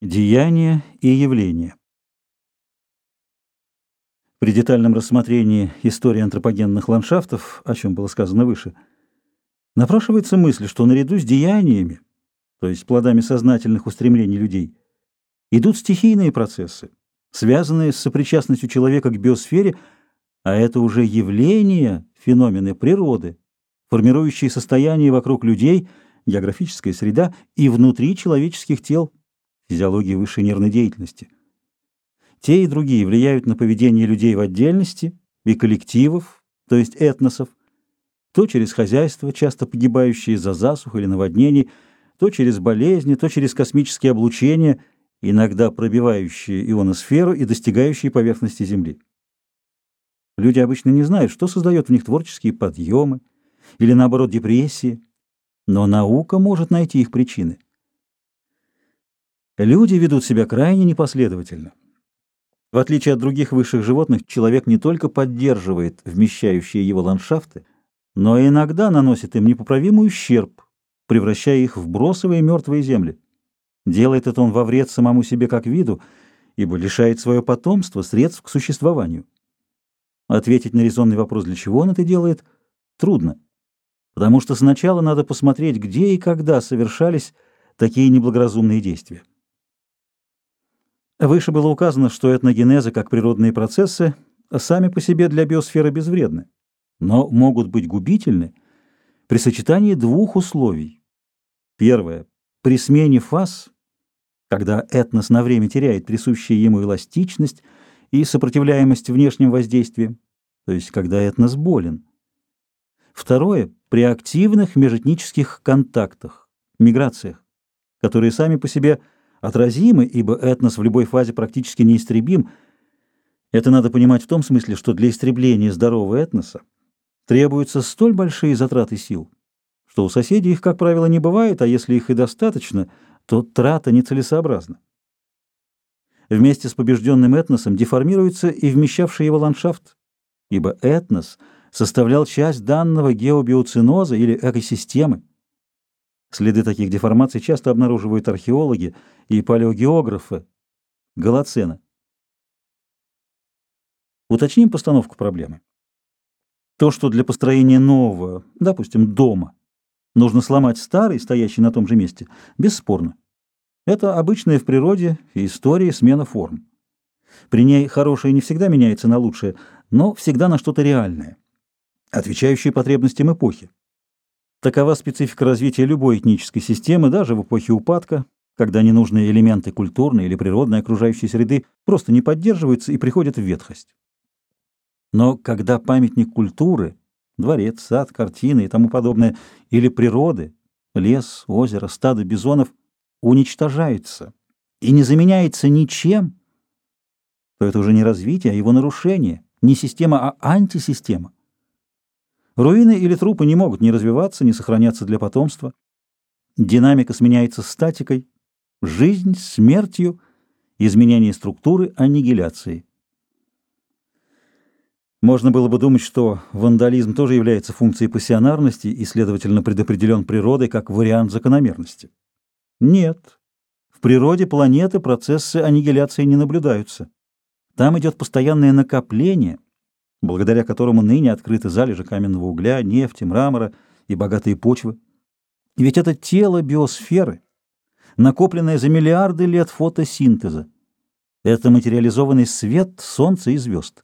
Деяния и явления. При детальном рассмотрении истории антропогенных ландшафтов, о чем было сказано выше, напрашивается мысль, что наряду с деяниями, то есть плодами сознательных устремлений людей, идут стихийные процессы, связанные с сопричастностью человека к биосфере, а это уже явления, феномены природы, формирующие состояние вокруг людей, географическая среда и внутри человеческих тел, физиологии высшей нервной деятельности. Те и другие влияют на поведение людей в отдельности и коллективов, то есть этносов, то через хозяйство, часто погибающие из-за засух или наводнений, то через болезни, то через космические облучения, иногда пробивающие ионосферу и достигающие поверхности Земли. Люди обычно не знают, что создает в них творческие подъемы или, наоборот, депрессии, но наука может найти их причины. Люди ведут себя крайне непоследовательно. В отличие от других высших животных, человек не только поддерживает вмещающие его ландшафты, но иногда наносит им непоправимый ущерб, превращая их в бросовые мертвые земли. Делает это он во вред самому себе как виду, ибо лишает свое потомство средств к существованию. Ответить на резонный вопрос, для чего он это делает, трудно, потому что сначала надо посмотреть, где и когда совершались такие неблагоразумные действия. Выше было указано, что этногенезы, как природные процессы, сами по себе для биосферы безвредны, но могут быть губительны при сочетании двух условий. Первое. При смене фаз, когда этнос на время теряет присущую ему эластичность и сопротивляемость внешним воздействиям, то есть когда этнос болен. Второе. При активных межэтнических контактах, миграциях, которые сами по себе – отразимы, ибо этнос в любой фазе практически неистребим. Это надо понимать в том смысле, что для истребления здорового этноса требуются столь большие затраты сил, что у соседей их, как правило, не бывает, а если их и достаточно, то трата нецелесообразна. Вместе с побежденным этносом деформируется и вмещавший его ландшафт, ибо этнос составлял часть данного геобиоциноза или экосистемы. Следы таких деформаций часто обнаруживают археологи и палеогеографы Голоцена. Уточним постановку проблемы. То, что для построения нового, допустим, дома, нужно сломать старый, стоящий на том же месте, бесспорно. Это обычная в природе и истории смена форм. При ней хорошее не всегда меняется на лучшее, но всегда на что-то реальное, отвечающее потребностям эпохи. Такова специфика развития любой этнической системы, даже в эпохе упадка, когда ненужные элементы культурной или природной окружающей среды просто не поддерживаются и приходят в ветхость. Но когда памятник культуры, дворец, сад, картины и тому подобное, или природы, лес, озеро, стадо бизонов, уничтожается и не заменяется ничем, то это уже не развитие, а его нарушение, не система, а антисистема. Руины или трупы не могут ни развиваться, ни сохраняться для потомства. Динамика сменяется статикой, жизнь — смертью, изменение структуры — аннигиляцией. Можно было бы думать, что вандализм тоже является функцией пассионарности и, следовательно, предопределен природой как вариант закономерности. Нет. В природе планеты процессы аннигиляции не наблюдаются. Там идет постоянное накопление — благодаря которому ныне открыты залежи каменного угля, нефти, мрамора и богатые почвы. Ведь это тело биосферы, накопленное за миллиарды лет фотосинтеза. Это материализованный свет солнца и звезд.